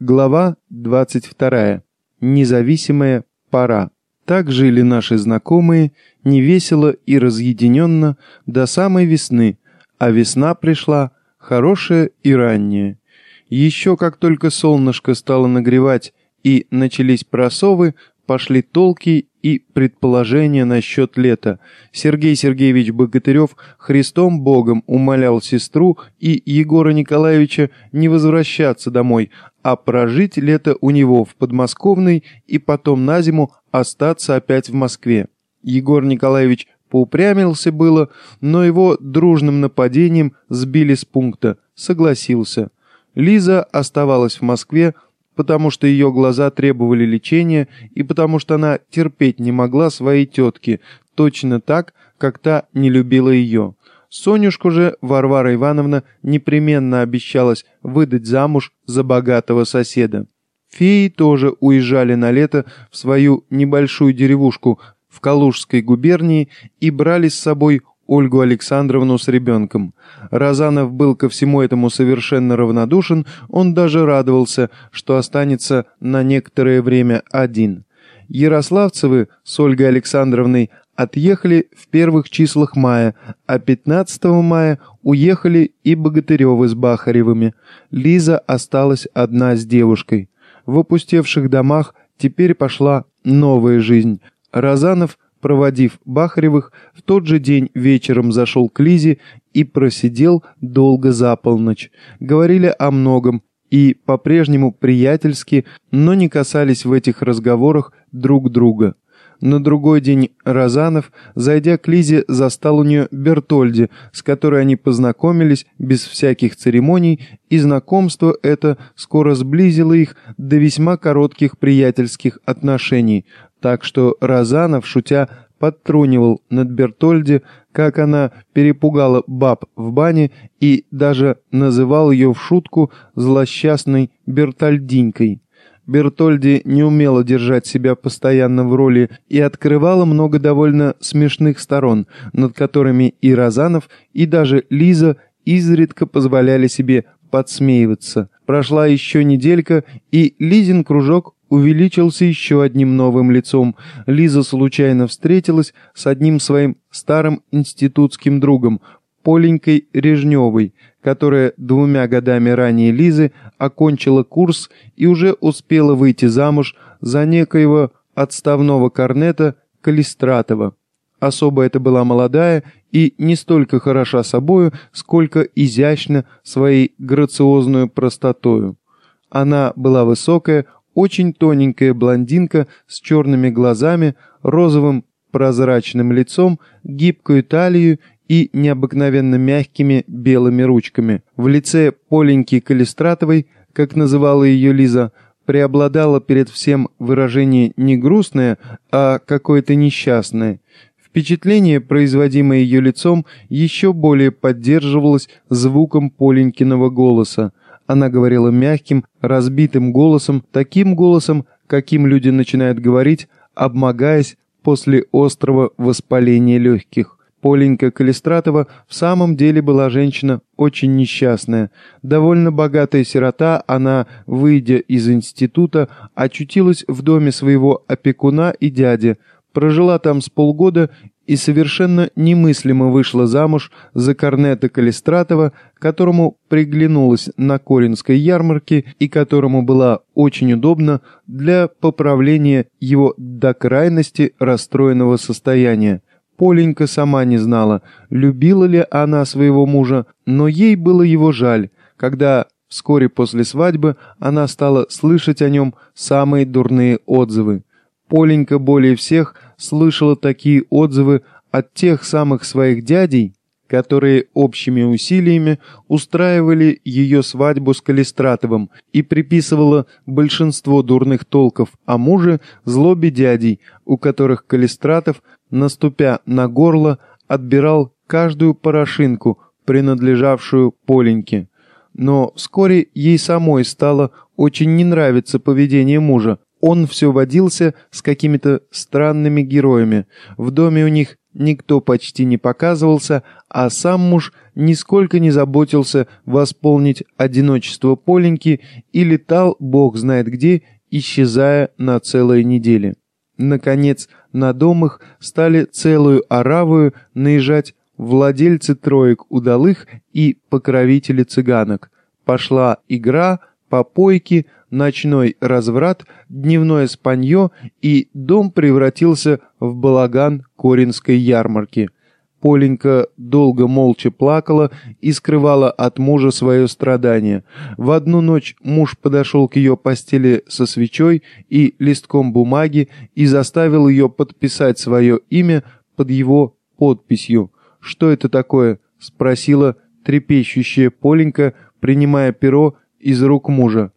Глава 22. Независимая пора. Так жили наши знакомые, невесело и разъединенно, до самой весны, а весна пришла, хорошая и ранняя. Еще как только солнышко стало нагревать и начались просовы, пошли толки и предположения насчет лета. Сергей Сергеевич Богатырев Христом Богом умолял сестру и Егора Николаевича не возвращаться домой, а прожить лето у него в подмосковной и потом на зиму остаться опять в Москве. Егор Николаевич поупрямился было, но его дружным нападением сбили с пункта, согласился. Лиза оставалась в Москве, потому что ее глаза требовали лечения и потому что она терпеть не могла своей тетки, точно так, как та не любила ее. Сонюшку же Варвара Ивановна непременно обещалась выдать замуж за богатого соседа. Феи тоже уезжали на лето в свою небольшую деревушку в Калужской губернии и брали с собой Ольгу Александровну с ребенком. Разанов был ко всему этому совершенно равнодушен, он даже радовался, что останется на некоторое время один. Ярославцевы с Ольгой Александровной отъехали в первых числах мая, а 15 мая уехали и Богатыревы с Бахаревыми. Лиза осталась одна с девушкой. В опустевших домах теперь пошла новая жизнь. Разанов – Проводив Бахаревых, в тот же день вечером зашел к Лизе и просидел долго за полночь. Говорили о многом и по-прежнему приятельски, но не касались в этих разговорах друг друга. На другой день Розанов, зайдя к Лизе, застал у нее Бертольди, с которой они познакомились без всяких церемоний, и знакомство это скоро сблизило их до весьма коротких приятельских отношений, так что Розанов, шутя, подтрунивал над Бертольди, как она перепугала баб в бане и даже называл ее в шутку злосчастной Бертольдинькой. Бертольди не умела держать себя постоянно в роли и открывала много довольно смешных сторон, над которыми и Розанов, и даже Лиза изредка позволяли себе подсмеиваться. Прошла еще неделька, и Лизин кружок увеличился еще одним новым лицом. Лиза случайно встретилась с одним своим старым институтским другом, Поленькой Режневой, которая двумя годами ранее Лизы окончила курс и уже успела выйти замуж за некоего отставного корнета Калистратова. Особо это была молодая и не столько хороша собою, сколько изящна своей грациозную простотою. Она была высокая, очень тоненькая блондинка с черными глазами, розовым прозрачным лицом, гибкую талию и необыкновенно мягкими белыми ручками. В лице Поленьки Калистратовой, как называла ее Лиза, преобладало перед всем выражение не грустное, а какое-то несчастное. Впечатление, производимое ее лицом, еще более поддерживалось звуком Поленькиного голоса. Она говорила мягким, разбитым голосом, таким голосом, каким люди начинают говорить, обмогаясь после острого воспаления легких. Поленька Калистратова в самом деле была женщина очень несчастная. Довольно богатая сирота, она, выйдя из института, очутилась в доме своего опекуна и дяди, прожила там с полгода и совершенно немыслимо вышла замуж за Корнета Калистратова, которому приглянулась на Коринской ярмарке и которому была очень удобна для поправления его до крайности расстроенного состояния. Поленька сама не знала, любила ли она своего мужа, но ей было его жаль, когда вскоре после свадьбы она стала слышать о нем самые дурные отзывы. Поленька более всех слышала такие отзывы от тех самых своих дядей, которые общими усилиями устраивали ее свадьбу с Калистратовым и приписывала большинство дурных толков о муже злобе дядей, у которых Калистратов, наступя на горло, отбирал каждую порошинку, принадлежавшую Поленьке. Но вскоре ей самой стало очень не нравиться поведение мужа, он все водился с какими-то странными героями. В доме у них Никто почти не показывался, а сам муж нисколько не заботился восполнить одиночество Поленьки и летал бог знает где, исчезая на целые недели. Наконец, на дом их стали целую оравою наезжать владельцы троек удалых и покровители цыганок. Пошла игра, попойки, ночной разврат, дневное спанье, и дом превратился в балаган Коринской ярмарки. Поленька долго молча плакала и скрывала от мужа свое страдание. В одну ночь муж подошел к ее постели со свечой и листком бумаги и заставил ее подписать свое имя под его подписью. «Что это такое?» — спросила трепещущая Поленька, принимая перо из рук мужа.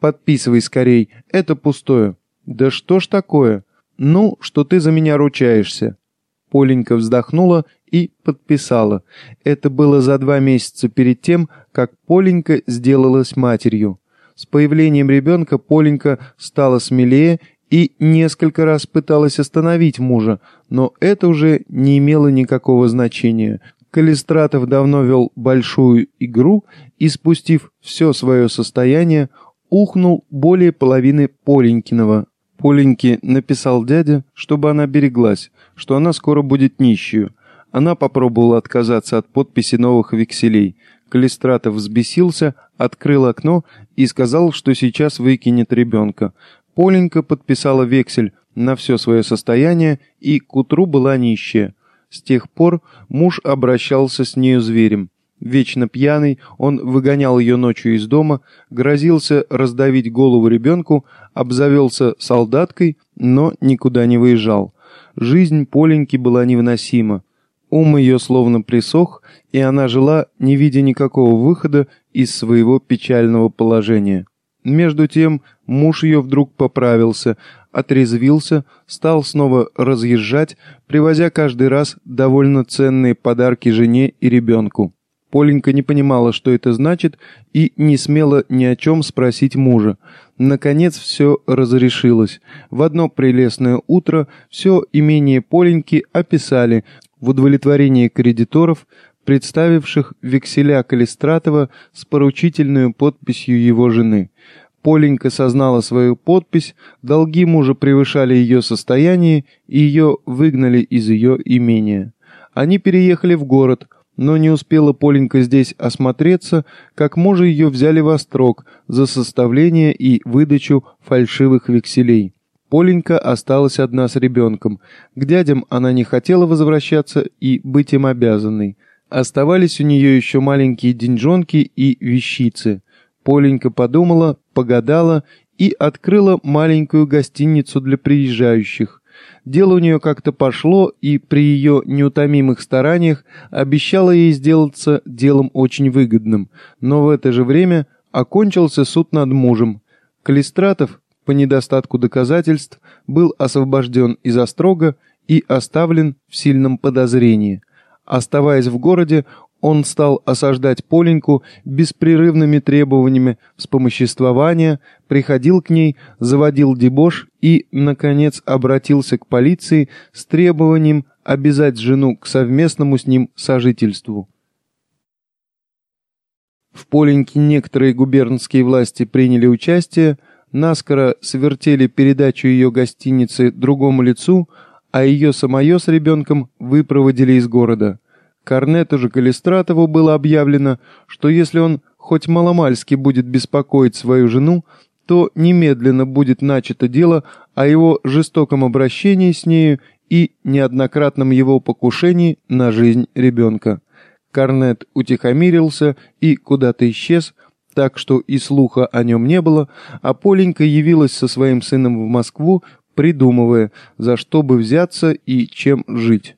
«Подписывай скорей, это пустое». «Да что ж такое?» «Ну, что ты за меня ручаешься». Поленька вздохнула и подписала. Это было за два месяца перед тем, как Поленька сделалась матерью. С появлением ребенка Поленька стала смелее и несколько раз пыталась остановить мужа, но это уже не имело никакого значения. Калистратов давно вел большую игру и, спустив все свое состояние, ухнул более половины Поленькиного. Поленьке написал дядя, чтобы она береглась, что она скоро будет нищую. Она попробовала отказаться от подписи новых векселей. Калистратов взбесился, открыл окно и сказал, что сейчас выкинет ребенка. Поленька подписала вексель на все свое состояние и к утру была нищая. С тех пор муж обращался с нею зверем. Вечно пьяный, он выгонял ее ночью из дома, грозился раздавить голову ребенку, обзавелся солдаткой, но никуда не выезжал. Жизнь Поленьки была невыносима. Ум ее словно присох, и она жила, не видя никакого выхода из своего печального положения. Между тем муж ее вдруг поправился, отрезвился, стал снова разъезжать, привозя каждый раз довольно ценные подарки жене и ребенку. Поленька не понимала, что это значит, и не смела ни о чем спросить мужа. Наконец все разрешилось. В одно прелестное утро все имение Поленьки описали в удовлетворении кредиторов, представивших векселя Калистратова с поручительной подписью его жены. Поленька сознала свою подпись, долги мужа превышали ее состояние, и ее выгнали из ее имения. Они переехали в город, но не успела Поленька здесь осмотреться, как мужа ее взяли в острог за составление и выдачу фальшивых векселей. Поленька осталась одна с ребенком. К дядям она не хотела возвращаться и быть им обязанной. Оставались у нее еще маленькие деньжонки и вещицы. Поленька подумала, погадала и открыла маленькую гостиницу для приезжающих. Дело у нее как-то пошло, и при ее неутомимых стараниях обещала ей сделаться делом очень выгодным. Но в это же время окончился суд над мужем. Калистратов, по недостатку доказательств, был освобожден из острога и оставлен в сильном подозрении. Оставаясь в городе, он стал осаждать Поленьку беспрерывными требованиями вспомоществования, приходил к ней, заводил дебош и, наконец, обратился к полиции с требованием обязать жену к совместному с ним сожительству. В Поленьке некоторые губернские власти приняли участие, наскоро свертели передачу ее гостиницы другому лицу, а ее самое с ребенком выпроводили из города – Корнету же Калистратову было объявлено, что если он хоть маломальски будет беспокоить свою жену, то немедленно будет начато дело о его жестоком обращении с нею и неоднократном его покушении на жизнь ребенка. Корнет утихомирился и куда-то исчез, так что и слуха о нем не было, а Поленька явилась со своим сыном в Москву, придумывая, за что бы взяться и чем жить.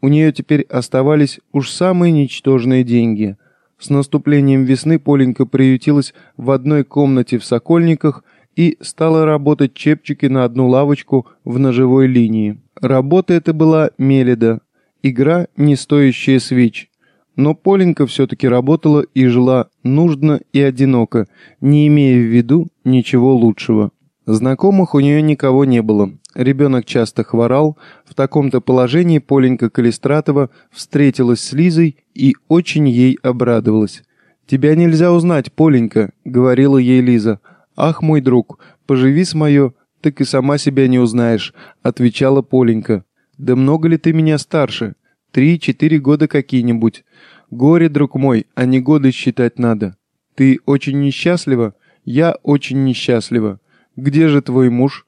У нее теперь оставались уж самые ничтожные деньги. С наступлением весны Поленька приютилась в одной комнате в Сокольниках и стала работать чепчики на одну лавочку в ножевой линии. Работа эта была меледа, игра, не стоящая свеч. Но Поленька все-таки работала и жила нужно и одиноко, не имея в виду ничего лучшего. Знакомых у нее никого не было. Ребенок часто хворал, в таком-то положении Поленька Калистратова встретилась с Лизой и очень ей обрадовалась. «Тебя нельзя узнать, Поленька», — говорила ей Лиза. «Ах, мой друг, поживи с мое, так и сама себя не узнаешь», — отвечала Поленька. «Да много ли ты меня старше? Три-четыре года какие-нибудь. Горе, друг мой, а не годы считать надо. Ты очень несчастлива? Я очень несчастлива. Где же твой муж?»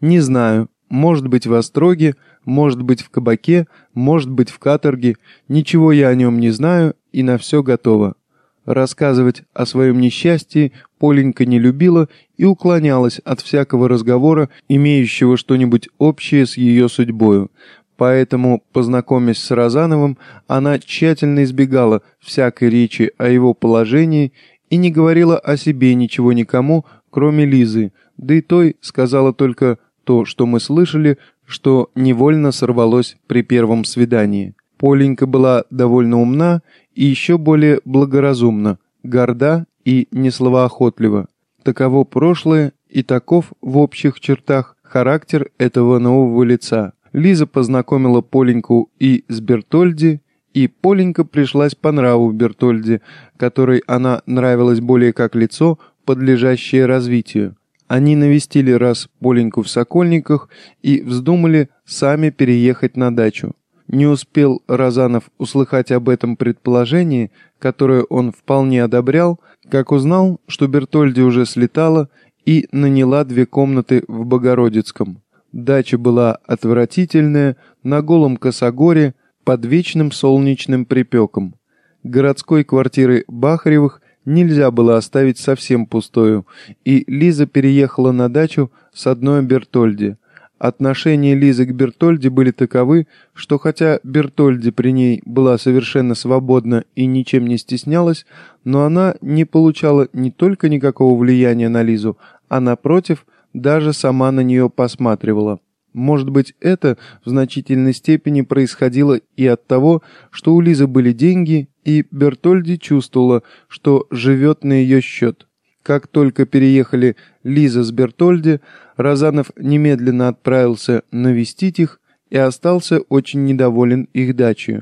«Не знаю. Может быть, в Остроге, может быть, в кабаке, может быть, в каторге. Ничего я о нем не знаю, и на все готово». Рассказывать о своем несчастье Поленька не любила и уклонялась от всякого разговора, имеющего что-нибудь общее с ее судьбою. Поэтому, познакомясь с Розановым, она тщательно избегала всякой речи о его положении и не говорила о себе ничего никому, кроме Лизы, да и той сказала только то, что мы слышали, что невольно сорвалось при первом свидании. Поленька была довольно умна и еще более благоразумна, горда и несловоохотлива. Таково прошлое и таков в общих чертах характер этого нового лица. Лиза познакомила Поленьку и с Бертольди, и Поленька пришлась по нраву Бертольди, которой она нравилась более как лицо, подлежащее развитию. Они навестили раз Поленьку в Сокольниках и вздумали сами переехать на дачу. Не успел Розанов услыхать об этом предположении, которое он вполне одобрял, как узнал, что Бертольди уже слетала и наняла две комнаты в Богородицком. Дача была отвратительная, на голом косогоре, под вечным солнечным припеком. Городской квартиры Бахаревых нельзя было оставить совсем пустою, и Лиза переехала на дачу с одной Бертольди. Отношения Лизы к Бертольде были таковы, что хотя Бертольде при ней была совершенно свободна и ничем не стеснялась, но она не получала не только никакого влияния на Лизу, а напротив, даже сама на нее посматривала. Может быть, это в значительной степени происходило и от того, что у Лизы были деньги, и Бертольди чувствовала, что живет на ее счет. Как только переехали Лиза с Бертольди, Розанов немедленно отправился навестить их и остался очень недоволен их дачей.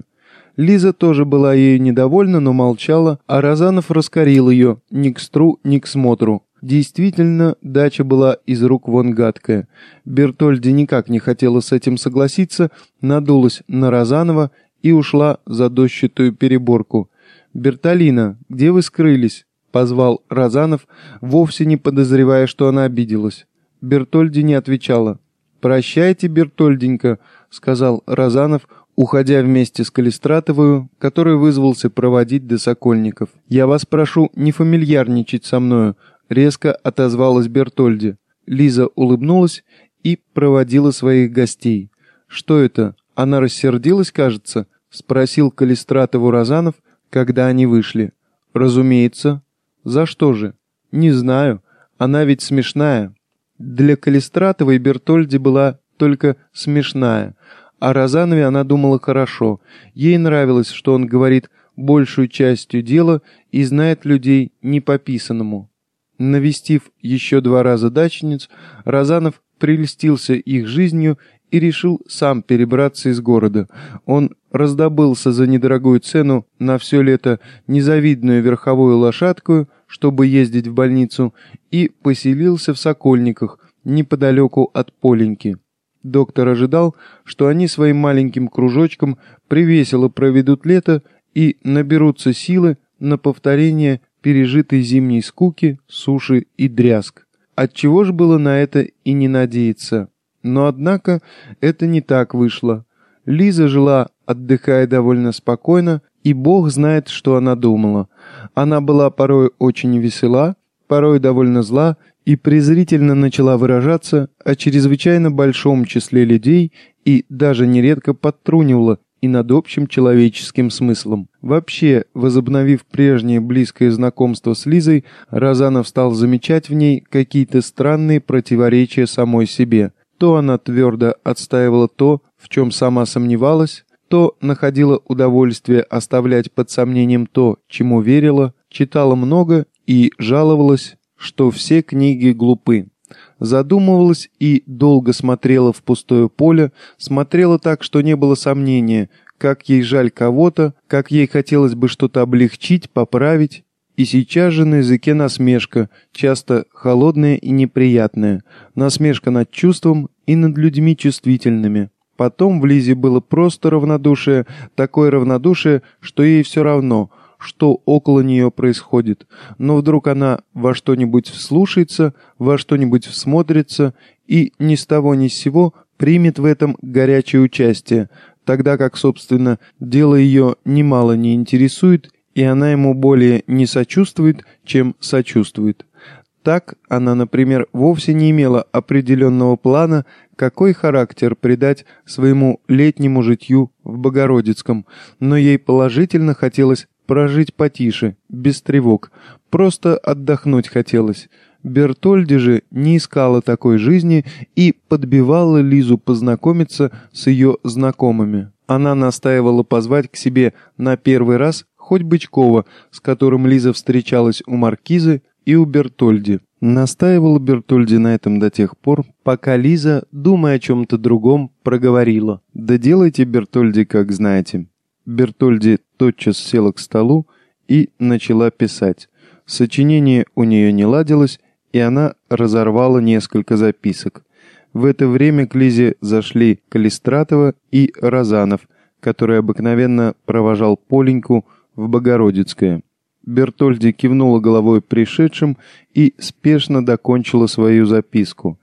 Лиза тоже была ею недовольна, но молчала, а Розанов раскорил ее ни к стру, ни к смотру. Действительно, дача была из рук вон гадкая. Бертольди никак не хотела с этим согласиться, надулась на Розанова и ушла за дощатую переборку. «Бертолина, где вы скрылись?» — позвал Розанов, вовсе не подозревая, что она обиделась. Бертольди не отвечала. «Прощайте, Бертольденька», — сказал Розанов, уходя вместе с Калистратовую, который вызвался проводить до Сокольников. «Я вас прошу не фамильярничать со мною», — резко отозвалась Бертольди. Лиза улыбнулась и проводила своих гостей. «Что это? Она рассердилась, кажется?» — спросил Калистратову Розанов, когда они вышли. «Разумеется», за что же? Не знаю. Она ведь смешная. Для Калистратовой Бертольди была только смешная. О Розанове она думала хорошо. Ей нравилось, что он говорит большую частью дела и знает людей не пописанному. Навестив еще два раза дачниц, Розанов прельстился их жизнью и решил сам перебраться из города. Он раздобылся за недорогую цену на все лето незавидную верховую лошадку, чтобы ездить в больницу, и поселился в Сокольниках, неподалеку от Поленьки. Доктор ожидал, что они своим маленьким кружочком привесело проведут лето и наберутся силы на повторение пережитой зимней скуки, суши и дрязг. Отчего ж было на это и не надеяться? Но однако это не так вышло. Лиза жила, отдыхая довольно спокойно, и Бог знает, что она думала. Она была порой очень весела, порой довольно зла и презрительно начала выражаться о чрезвычайно большом числе людей и даже нередко подтрунивала и над общим человеческим смыслом. Вообще, возобновив прежнее близкое знакомство с Лизой, Розанов стал замечать в ней какие-то странные противоречия самой себе. То она твердо отстаивала то, в чем сама сомневалась, то находила удовольствие оставлять под сомнением то, чему верила, читала много и жаловалась, что все книги глупы. Задумывалась и долго смотрела в пустое поле, смотрела так, что не было сомнения, как ей жаль кого-то, как ей хотелось бы что-то облегчить, поправить. И сейчас же на языке насмешка, часто холодная и неприятная, насмешка над чувством и над людьми чувствительными. Потом в Лизе было просто равнодушие, такое равнодушие, что ей все равно, что около нее происходит. Но вдруг она во что-нибудь вслушается, во что-нибудь всмотрится и ни с того ни с сего примет в этом горячее участие, тогда как, собственно, дело ее немало не интересует, и она ему более не сочувствует, чем сочувствует. Так она, например, вовсе не имела определенного плана, какой характер придать своему летнему житью в Богородицком, но ей положительно хотелось прожить потише, без тревог, просто отдохнуть хотелось. Бертольди же не искала такой жизни и подбивала Лизу познакомиться с ее знакомыми. Она настаивала позвать к себе на первый раз хоть Бычкова, с которым Лиза встречалась у Маркизы и у Бертольди. Настаивала Бертольди на этом до тех пор, пока Лиза, думая о чем-то другом, проговорила. «Да делайте, Бертольди, как знаете». Бертольди тотчас села к столу и начала писать. Сочинение у нее не ладилось, и она разорвала несколько записок. В это время к Лизе зашли Калистратова и Розанов, который обыкновенно провожал Поленьку в Богородицкое. Бертольди кивнула головой пришедшим и спешно докончила свою записку.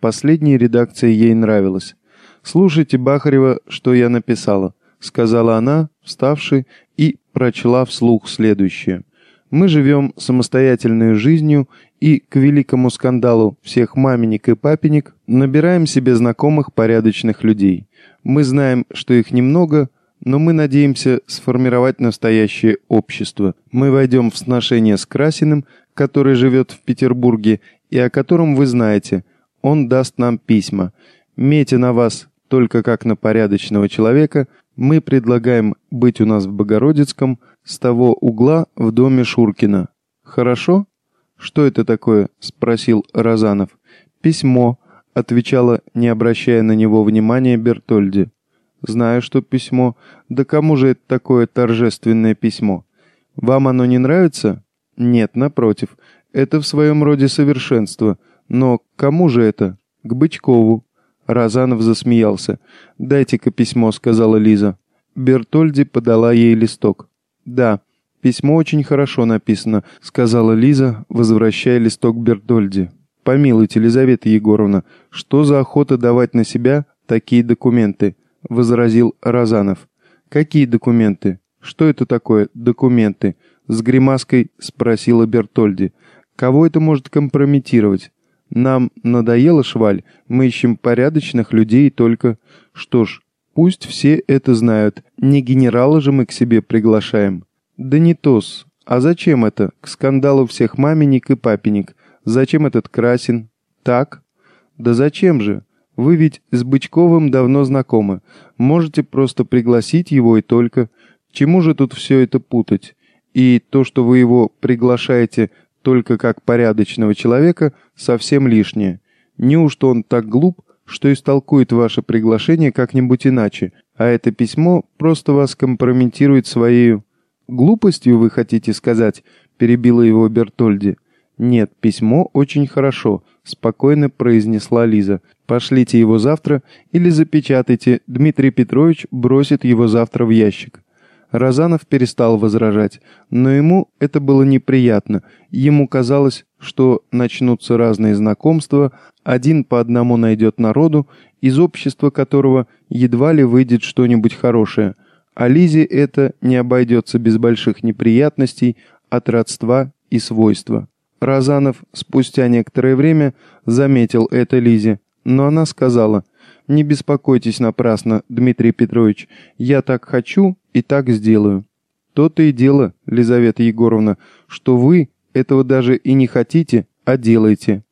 Последняя редакция ей нравилась. «Слушайте, Бахарева, что я написала», — сказала она, вставши, и прочла вслух следующее. «Мы живем самостоятельной жизнью и, к великому скандалу всех маменек и папенек, набираем себе знакомых порядочных людей. Мы знаем, что их немного, но мы надеемся сформировать настоящее общество. Мы войдем в сношение с Красиным, который живет в Петербурге и о котором вы знаете. Он даст нам письма. Метя на вас только как на порядочного человека, мы предлагаем быть у нас в Богородицком с того угла в доме Шуркина. Хорошо? Что это такое? спросил Розанов. Письмо, отвечала, не обращая на него внимания Бертольди. Знаю, что письмо. Да кому же это такое торжественное письмо? Вам оно не нравится? Нет, напротив. Это в своем роде совершенство. Но кому же это? К Бычкову. Разанов засмеялся. «Дайте-ка письмо», — сказала Лиза. Бертольди подала ей листок. «Да, письмо очень хорошо написано», — сказала Лиза, возвращая листок Бертольди. «Помилуйте, Елизавета Егоровна, что за охота давать на себя такие документы?» — возразил Розанов. «Какие документы? Что это такое документы?» — с гримаской спросила Бертольди. «Кого это может компрометировать? Нам надоело, шваль, мы ищем порядочных людей только... Что ж, пусть все это знают, не генерала же мы к себе приглашаем». «Да не тос. А зачем это? К скандалу всех маменек и папенек. Зачем этот Красин? Так? Да зачем же? Вы ведь с Бычковым давно знакомы. Можете просто пригласить его и только. Чему же тут все это путать? И то, что вы его приглашаете только как порядочного человека, совсем лишнее. Неужто он так глуп, что истолкует ваше приглашение как-нибудь иначе, а это письмо просто вас компрометирует своей... «Глупостью, вы хотите сказать?» – перебила его Бертольди. «Нет, письмо очень хорошо», — спокойно произнесла Лиза. «Пошлите его завтра или запечатайте. Дмитрий Петрович бросит его завтра в ящик». Разанов перестал возражать, но ему это было неприятно. Ему казалось, что начнутся разные знакомства, один по одному найдет народу, из общества которого едва ли выйдет что-нибудь хорошее. А Лизе это не обойдется без больших неприятностей от родства и свойства. Разанов спустя некоторое время заметил это Лизе, но она сказала, «Не беспокойтесь напрасно, Дмитрий Петрович, я так хочу и так сделаю». То-то и дело, Лизавета Егоровна, что вы этого даже и не хотите, а делаете.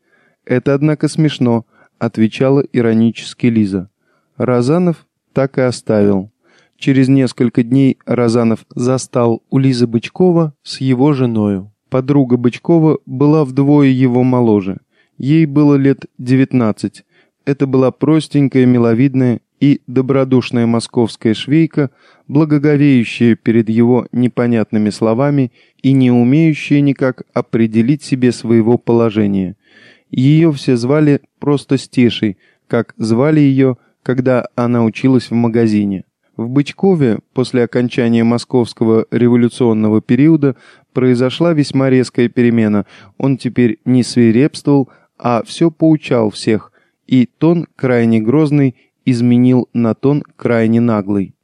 Это, однако, смешно, отвечала иронически Лиза. Разанов так и оставил. Через несколько дней Разанов застал у Лизы Бычкова с его женою. Подруга Бычкова была вдвое его моложе. Ей было лет девятнадцать. Это была простенькая, миловидная и добродушная московская швейка, благоговеющая перед его непонятными словами и не умеющая никак определить себе своего положения. Ее все звали просто Стешей, как звали ее, когда она училась в магазине. В Бычкове после окончания московского революционного периода произошла весьма резкая перемена. Он теперь не свирепствовал, а все поучал всех, и тон крайне грозный изменил на тон крайне наглый.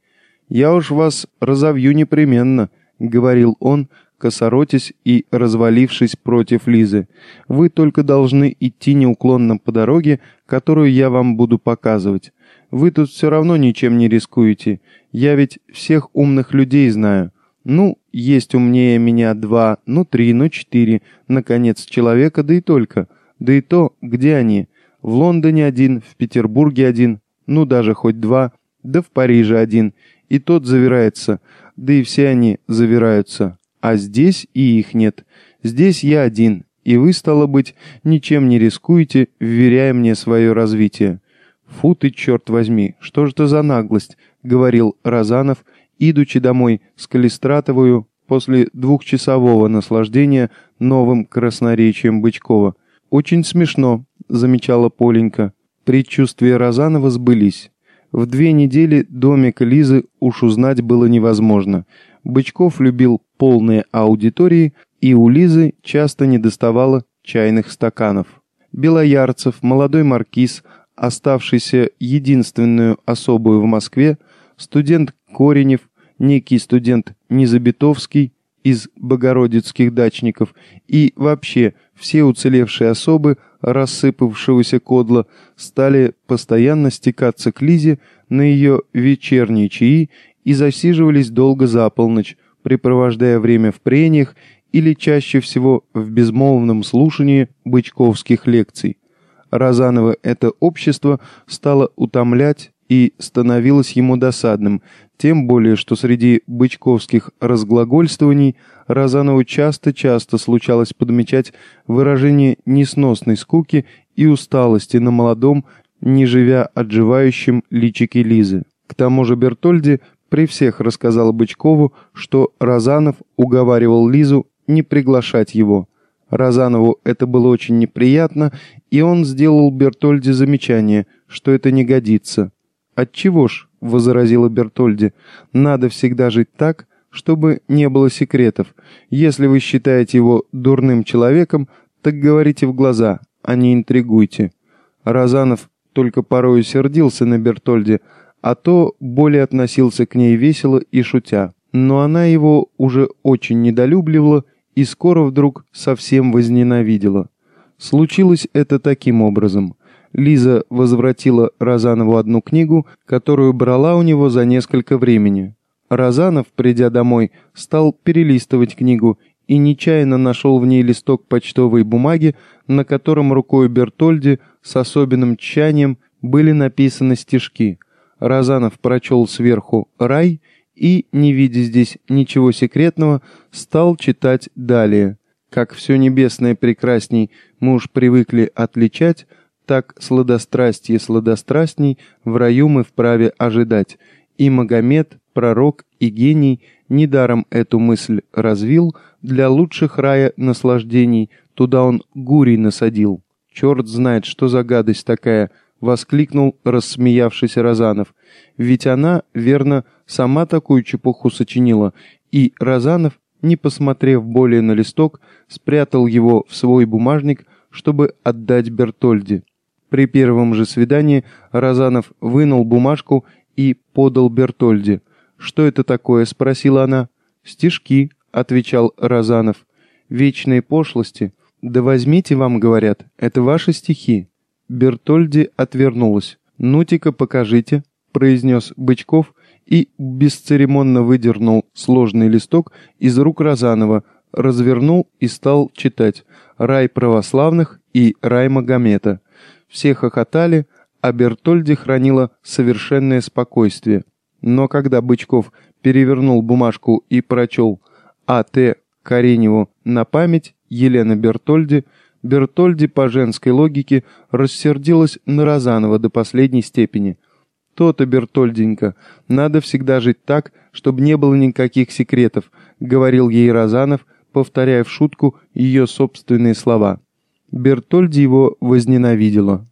«Я уж вас разовью непременно», — говорил он, косоротясь и развалившись против Лизы. «Вы только должны идти неуклонно по дороге, которую я вам буду показывать. Вы тут все равно ничем не рискуете. Я ведь всех умных людей знаю. Ну, есть умнее меня два, ну три, ну четыре, наконец, человека, да и только. Да и то, где они? В Лондоне один, в Петербурге один, ну даже хоть два, да в Париже один, и тот завирается, да и все они завираются, а здесь и их нет. Здесь я один, и вы, стало быть, ничем не рискуете, вверяя мне свое развитие. «Фу ты, черт возьми, что ж это за наглость?» — говорил Розанов, идучи домой с Калистратовую после двухчасового наслаждения новым красноречием Бычкова. «Очень смешно», — замечала Поленька. Предчувствия Розанова сбылись. В две недели домик Лизы уж узнать было невозможно. Бычков любил полные аудитории, и у Лизы часто недоставало чайных стаканов. Белоярцев, молодой маркиз, оставшийся единственную особую в Москве, студент Коренев, некий студент Незабитовский из богородицких дачников и вообще все уцелевшие особы рассыпавшегося кодла стали постоянно стекаться к Лизе на ее вечерние чаи и засиживались долго за полночь, препровождая время в прениях или чаще всего в безмолвном слушании бычковских лекций. Розанова это общество стало утомлять и становилось ему досадным, тем более, что среди бычковских разглагольствований Розанову часто-часто случалось подмечать выражение несносной скуки и усталости на молодом, не живя отживающем личике Лизы. К тому же Бертольди при всех рассказал Бычкову, что Розанов уговаривал Лизу не приглашать его. Розанову это было очень неприятно, и он сделал Бертольди замечание, что это не годится. «Отчего ж?» — возразила Бертольди. «Надо всегда жить так, чтобы не было секретов. Если вы считаете его дурным человеком, так говорите в глаза, а не интригуйте». Розанов только порою сердился на Бертольде, а то более относился к ней весело и шутя. Но она его уже очень недолюбливала и скоро вдруг совсем возненавидела. Случилось это таким образом. Лиза возвратила Розанову одну книгу, которую брала у него за несколько времени. Розанов, придя домой, стал перелистывать книгу и нечаянно нашел в ней листок почтовой бумаги, на котором рукой Бертольди с особенным тщанием были написаны стишки. Розанов прочел сверху «Рай» и, не видя здесь ничего секретного, стал читать далее. Как все небесное прекрасней мы уж привыкли отличать, так сладострастие сладострастней в раю мы вправе ожидать. И Магомед, пророк и гений, недаром эту мысль развил, для лучших рая наслаждений туда он гурий насадил. Черт знает, что за гадость такая, воскликнул рассмеявшийся Розанов. Ведь она, верно, сама такую чепуху сочинила, и Розанов не посмотрев более на листок, спрятал его в свой бумажник, чтобы отдать Бертольди. При первом же свидании Розанов вынул бумажку и подал Бертольди. «Что это такое?» — спросила она. «Стишки», — отвечал Розанов. «Вечные пошлости. Да возьмите вам, говорят, это ваши стихи». Бертольди отвернулась. «Ну-ка, покажите», — произнес Бычков и бесцеремонно выдернул сложный листок из рук Розанова, развернул и стал читать «Рай православных» и «Рай Магомета». Все хохотали, а Бертольди хранила совершенное спокойствие. Но когда Бычков перевернул бумажку и прочел «А.Т. Кареневу на память Елена Бертольди», Бертольди по женской логике рассердилась на Розанова до последней степени. «То-то, Бертольденька, надо всегда жить так, чтобы не было никаких секретов», — говорил ей Розанов, повторяя в шутку ее собственные слова. Бертольди его возненавидела.